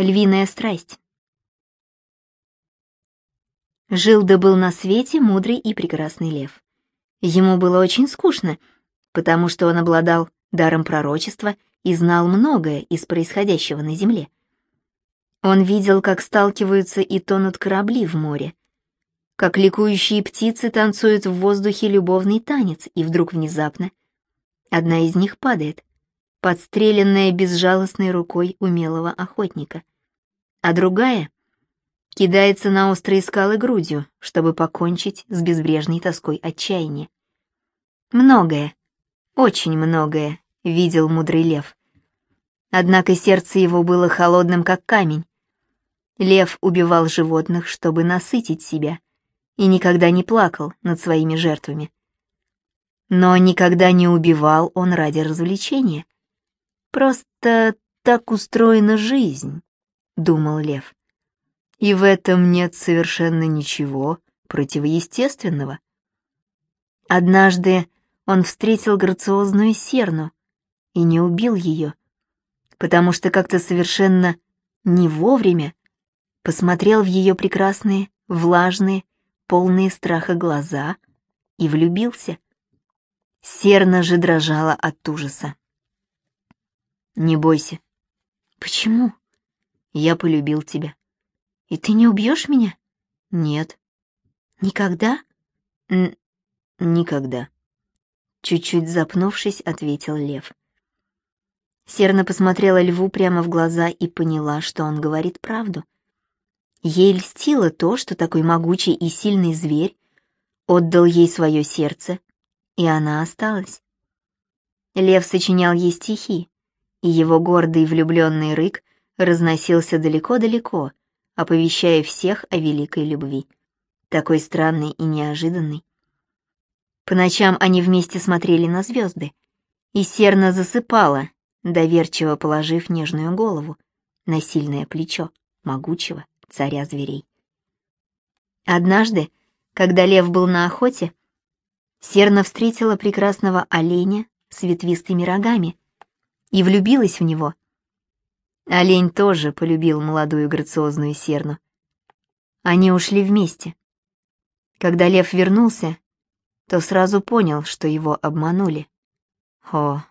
Львиная страсть. Жил да был на свете мудрый и прекрасный лев. Ему было очень скучно, потому что он обладал даром пророчества и знал многое из происходящего на земле. Он видел, как сталкиваются и тонут корабли в море, как ликующие птицы танцуют в воздухе любовный танец, и вдруг внезапно одна из них падает, подстреленная безжалостной рукой умелого охотника, а другая кидается на острые скалы грудью, чтобы покончить с безбрежной тоской отчаяния. Многое, очень многое видел мудрый лев. Однако сердце его было холодным, как камень. Лев убивал животных, чтобы насытить себя, и никогда не плакал над своими жертвами. Но никогда не убивал он ради развлечения. Просто так устроена жизнь, думал лев. И в этом нет совершенно ничего противоестественного. Однажды он встретил грациозную серну и не убил ее, потому что как-то совершенно не вовремя посмотрел в ее прекрасные, влажные, полные страха глаза и влюбился. Серна же дрожала от ужаса. «Не бойся». «Почему?» «Я полюбил тебя». «И ты не убьешь меня?» «Нет». «Никогда?» Н «Никогда». Чуть-чуть запнувшись, ответил лев. Серна посмотрела льву прямо в глаза и поняла, что он говорит правду. Ей льстило то, что такой могучий и сильный зверь отдал ей свое сердце, и она осталась. Лев сочинял ей стихи, и его гордый влюбленный рык разносился далеко-далеко, оповещая всех о великой любви, такой странной и неожиданной. По ночам они вместе смотрели на звезды, и серно засыпала, доверчиво положив нежную голову на сильное плечо могучего царя зверей. Однажды, когда лев был на охоте, Серна встретила прекрасного оленя с ветвистыми рогами и влюбилась в него. Олень тоже полюбил молодую грациозную серну. Они ушли вместе. Когда лев вернулся, то сразу понял, что его обманули. О,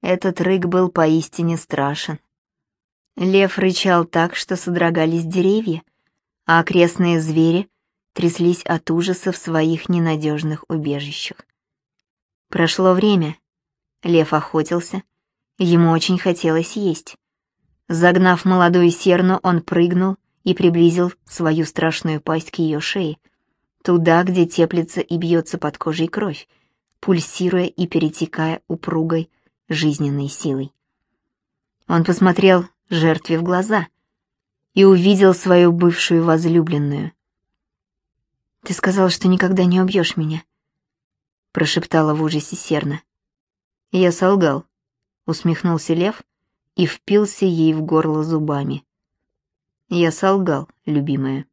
этот рык был поистине страшен. Лев рычал так, что содрогались деревья, а окрестные звери тряслись от ужаса в своих ненадежных убежищах. Прошло время. Лев охотился. Ему очень хотелось есть. Загнав молодую серну, он прыгнул и приблизил свою страшную пасть к ее шее, туда, где теплится и бьется под кожей кровь, пульсируя и перетекая упругой жизненной силой. Он посмотрел жертве в глаза и увидел свою бывшую возлюбленную. «Ты сказал, что никогда не убьешь меня», — прошептала в ужасе Серна. «Я солгал», — усмехнулся лев и впился ей в горло зубами. «Я солгал, любимая».